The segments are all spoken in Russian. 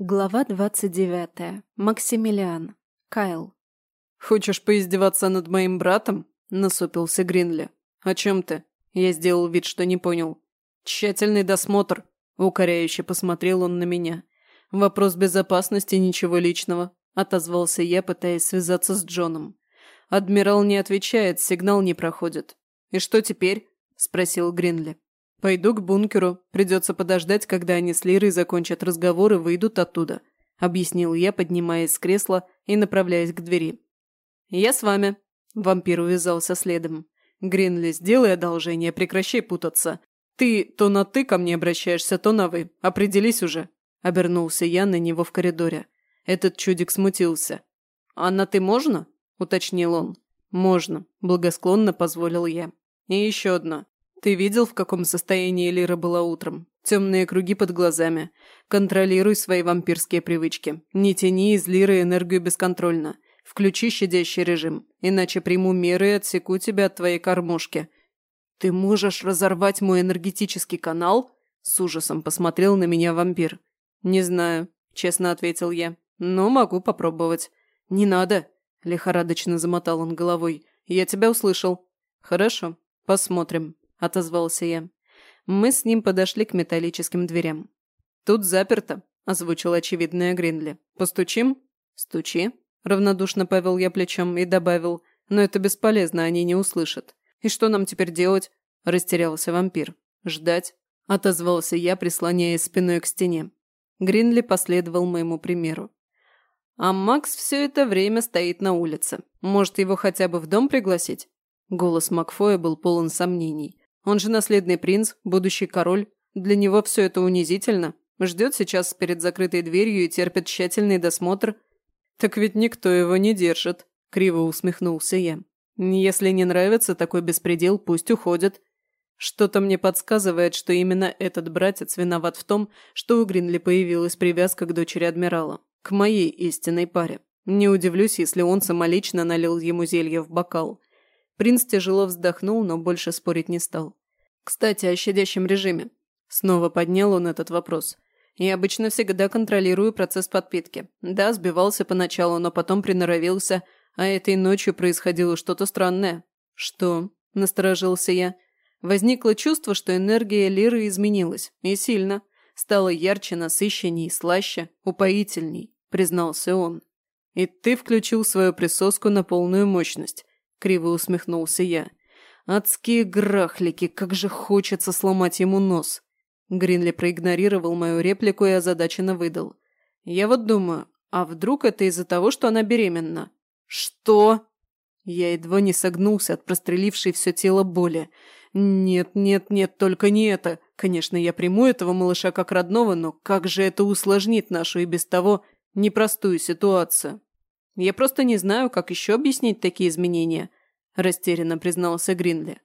Глава двадцать девятая. Максимилиан. Кайл. «Хочешь поиздеваться над моим братом?» – насупился Гринли. «О чем ты?» Я сделал вид, что не понял. «Тщательный досмотр», – укоряюще посмотрел он на меня. «Вопрос безопасности, ничего личного», – отозвался я, пытаясь связаться с Джоном. «Адмирал не отвечает, сигнал не проходит». «И что теперь?» – спросил Гринли. «Пойду к бункеру. Придется подождать, когда они с Лирой закончат разговор и выйдут оттуда», – объяснил я, поднимаясь с кресла и направляясь к двери. «Я с вами», – вампир увязался следом. «Гринли, сделай одолжение, прекращай путаться. Ты то на «ты» ко мне обращаешься, то на «вы». Определись уже», – обернулся я на него в коридоре. Этот чудик смутился. «А на «ты» можно?» – уточнил он. «Можно», – благосклонно позволил я. «И еще одно. Ты видел, в каком состоянии Лира была утром? Темные круги под глазами. Контролируй свои вампирские привычки. Не тяни из Лиры энергию бесконтрольно. Включи щадящий режим, иначе приму меры и отсеку тебя от твоей кормушки. Ты можешь разорвать мой энергетический канал? С ужасом посмотрел на меня вампир. Не знаю, честно ответил я, но могу попробовать. Не надо, лихорадочно замотал он головой. Я тебя услышал. Хорошо, посмотрим. – отозвался я. Мы с ним подошли к металлическим дверям. «Тут заперто», – озвучил очевидное Гринли. «Постучим?» «Стучи», – равнодушно повел я плечом и добавил. «Но это бесполезно, они не услышат». «И что нам теперь делать?» – растерялся вампир. «Ждать», – отозвался я, прислоняясь спиной к стене. Гринли последовал моему примеру. «А Макс все это время стоит на улице. Может, его хотя бы в дом пригласить?» Голос Макфоя был полон сомнений. Он же наследный принц, будущий король. Для него все это унизительно. Ждет сейчас перед закрытой дверью и терпит тщательный досмотр. Так ведь никто его не держит, криво усмехнулся я. Если не нравится такой беспредел, пусть уходит. Что-то мне подсказывает, что именно этот братец виноват в том, что у Гринли появилась привязка к дочери адмирала, к моей истинной паре. Не удивлюсь, если он самолично налил ему зелье в бокал. Принц тяжело вздохнул, но больше спорить не стал. Кстати, о щадящем режиме. Снова поднял он этот вопрос. Я обычно всегда контролирую процесс подпитки. Да, сбивался поначалу, но потом приноровился, а этой ночью происходило что-то странное. Что? Насторожился я. Возникло чувство, что энергия Лиры изменилась. И сильно. Стала ярче, насыщенней, слаще, упоительней, признался он. И ты включил свою присоску на полную мощность. Криво усмехнулся я. Адские грахлики, как же хочется сломать ему нос. Гринли проигнорировал мою реплику и озадаченно выдал. Я вот думаю, а вдруг это из-за того, что она беременна? Что? Я едва не согнулся от прострелившей все тело боли. Нет, нет, нет, только не это. Конечно, я приму этого малыша как родного, но как же это усложнит нашу и без того непростую ситуацию? Я просто не знаю, как еще объяснить такие изменения растерянно признался Гринли.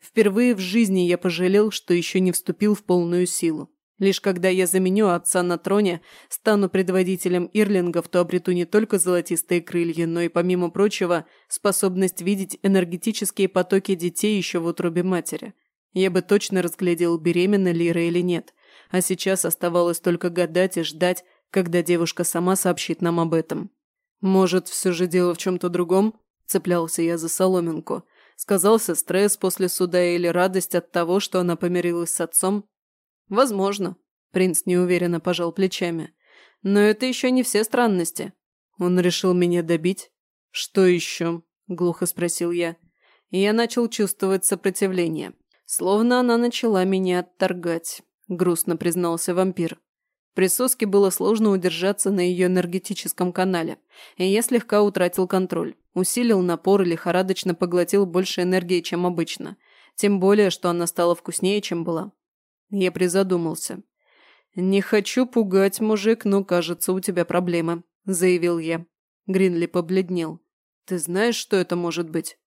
Впервые в жизни я пожалел, что еще не вступил в полную силу. Лишь когда я заменю отца на троне, стану предводителем Ирлингов, то обрету не только золотистые крылья, но и, помимо прочего, способность видеть энергетические потоки детей еще в утробе матери. Я бы точно разглядел, беременна Лира или нет. А сейчас оставалось только гадать и ждать, когда девушка сама сообщит нам об этом. Может, все же дело в чем-то другом? Цеплялся я за соломинку. Сказался стресс после суда или радость от того, что она помирилась с отцом? Возможно. Принц неуверенно пожал плечами. Но это еще не все странности. Он решил меня добить? Что еще? Глухо спросил я. И я начал чувствовать сопротивление. Словно она начала меня отторгать. Грустно признался вампир. Присоске было сложно удержаться на ее энергетическом канале, и я слегка утратил контроль. Усилил напор и лихорадочно поглотил больше энергии, чем обычно. Тем более, что она стала вкуснее, чем была. Я призадумался. «Не хочу пугать, мужик, но, кажется, у тебя проблемы», – заявил я. Гринли побледнел. «Ты знаешь, что это может быть?»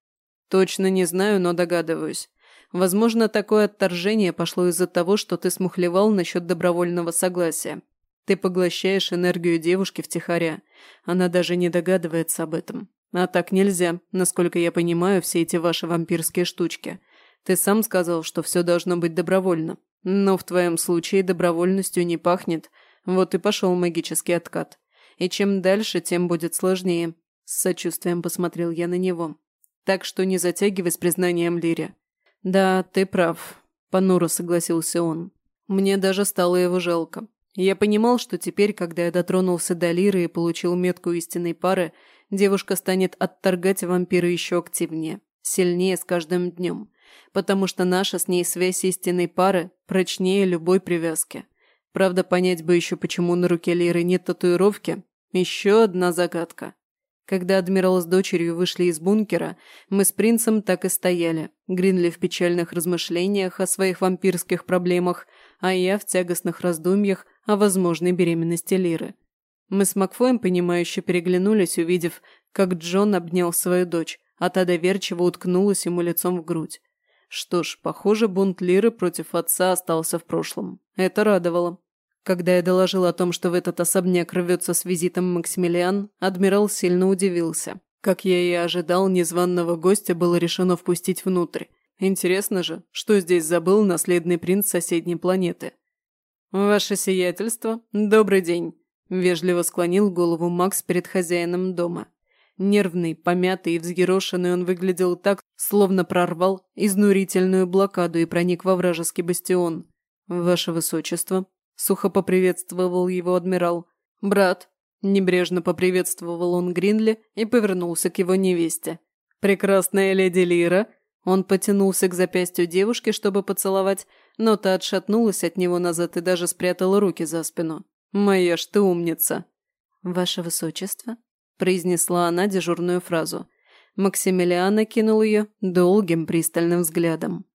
«Точно не знаю, но догадываюсь. Возможно, такое отторжение пошло из-за того, что ты смухлевал насчет добровольного согласия. Ты поглощаешь энергию девушки втихаря. Она даже не догадывается об этом. А так нельзя, насколько я понимаю все эти ваши вампирские штучки. Ты сам сказал, что все должно быть добровольно. Но в твоем случае добровольностью не пахнет, Вот и пошел магический откат. И чем дальше, тем будет сложнее. С сочувствием посмотрел я на него. Так что не затягивай с признанием Лире. Да, ты прав. Понуро согласился он. Мне даже стало его жалко. Я понимал, что теперь, когда я дотронулся до Лиры и получил метку истинной пары, девушка станет отторгать вампира еще активнее, сильнее с каждым днем, потому что наша с ней связь истинной пары прочнее любой привязки. Правда, понять бы еще, почему на руке Лиры нет татуировки, еще одна загадка. Когда адмирал с дочерью вышли из бункера, мы с принцем так и стояли, Гринли в печальных размышлениях о своих вампирских проблемах, а я в тягостных раздумьях о возможной беременности Лиры. Мы с Макфоем, понимающе переглянулись, увидев, как Джон обнял свою дочь, а та доверчиво уткнулась ему лицом в грудь. Что ж, похоже, бунт Лиры против отца остался в прошлом. Это радовало. Когда я доложил о том, что в этот особняк рвется с визитом Максимилиан, адмирал сильно удивился. Как я и ожидал, незваного гостя было решено впустить внутрь. Интересно же, что здесь забыл наследный принц соседней планеты. «Ваше сиятельство, добрый день», – вежливо склонил голову Макс перед хозяином дома. Нервный, помятый и взъерошенный он выглядел так, словно прорвал изнурительную блокаду и проник во вражеский бастион. «Ваше высочество», – сухо поприветствовал его адмирал. «Брат», – небрежно поприветствовал он Гринли и повернулся к его невесте. «Прекрасная леди Лира», он потянулся к запястью девушки, чтобы поцеловать, но та отшатнулась от него назад и даже спрятала руки за спину. «Моя ж ты умница!» «Ваше высочество», – произнесла она дежурную фразу. Максимилиан окинул ее долгим пристальным взглядом.